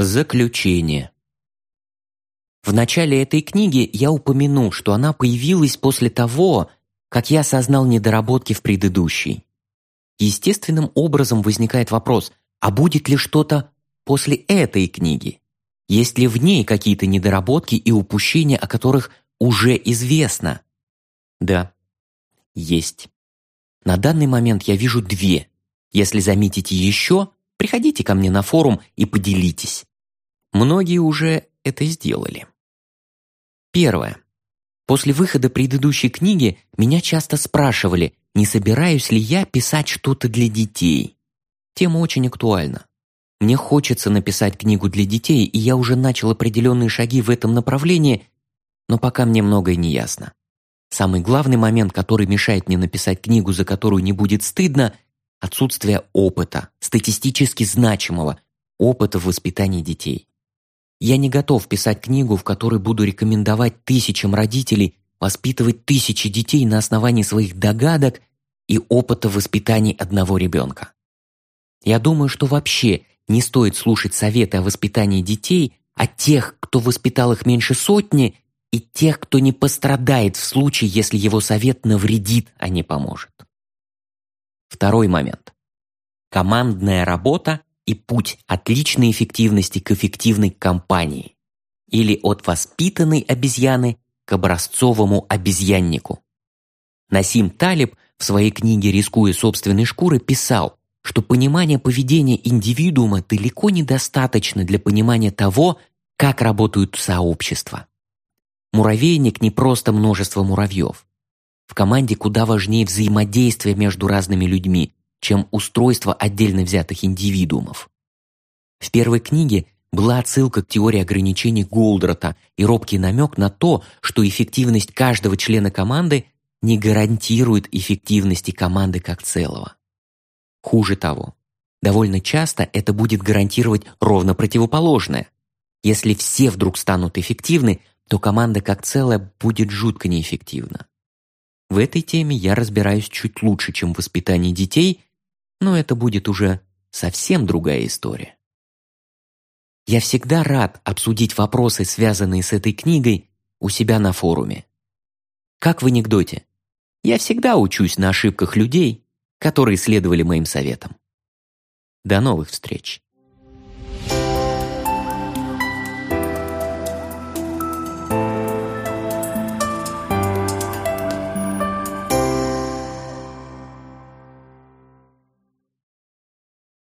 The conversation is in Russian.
Заключение. В начале этой книги я упомянул, что она появилась после того, как я осознал недоработки в предыдущей. Естественным образом возникает вопрос, а будет ли что-то после этой книги? Есть ли в ней какие-то недоработки и упущения, о которых уже известно? Да, есть. На данный момент я вижу две. Если заметите еще, приходите ко мне на форум и поделитесь. Многие уже это сделали. Первое. После выхода предыдущей книги меня часто спрашивали, не собираюсь ли я писать что-то для детей. Тема очень актуальна. Мне хочется написать книгу для детей, и я уже начал определенные шаги в этом направлении, но пока мне многое не ясно. Самый главный момент, который мешает мне написать книгу, за которую не будет стыдно – отсутствие опыта, статистически значимого опыта в воспитании детей. Я не готов писать книгу, в которой буду рекомендовать тысячам родителей воспитывать тысячи детей на основании своих догадок и опыта воспитания одного ребенка. Я думаю, что вообще не стоит слушать советы о воспитании детей от тех, кто воспитал их меньше сотни, и тех, кто не пострадает в случае, если его совет навредит, а не поможет. Второй момент. Командная работа и путь от личной эффективности к эффективной компании или от воспитанной обезьяны к образцовому обезьяннику. Насим Талиб в своей книге «Рискуя собственной шкурой» писал, что понимание поведения индивидуума далеко недостаточно для понимания того, как работают сообщества. Муравейник не просто множество муравьев. В команде куда важнее взаимодействие между разными людьми, чем устройство отдельно взятых индивидуумов. В первой книге была отсылка к теории ограничений Голдрата и робкий намек на то, что эффективность каждого члена команды не гарантирует эффективности команды как целого. Хуже того, довольно часто это будет гарантировать ровно противоположное. Если все вдруг станут эффективны, то команда как целая будет жутко неэффективна. В этой теме я разбираюсь чуть лучше, чем в воспитании детей, но это будет уже совсем другая история. Я всегда рад обсудить вопросы, связанные с этой книгой, у себя на форуме. Как в анекдоте. Я всегда учусь на ошибках людей, которые следовали моим советам. До новых встреч!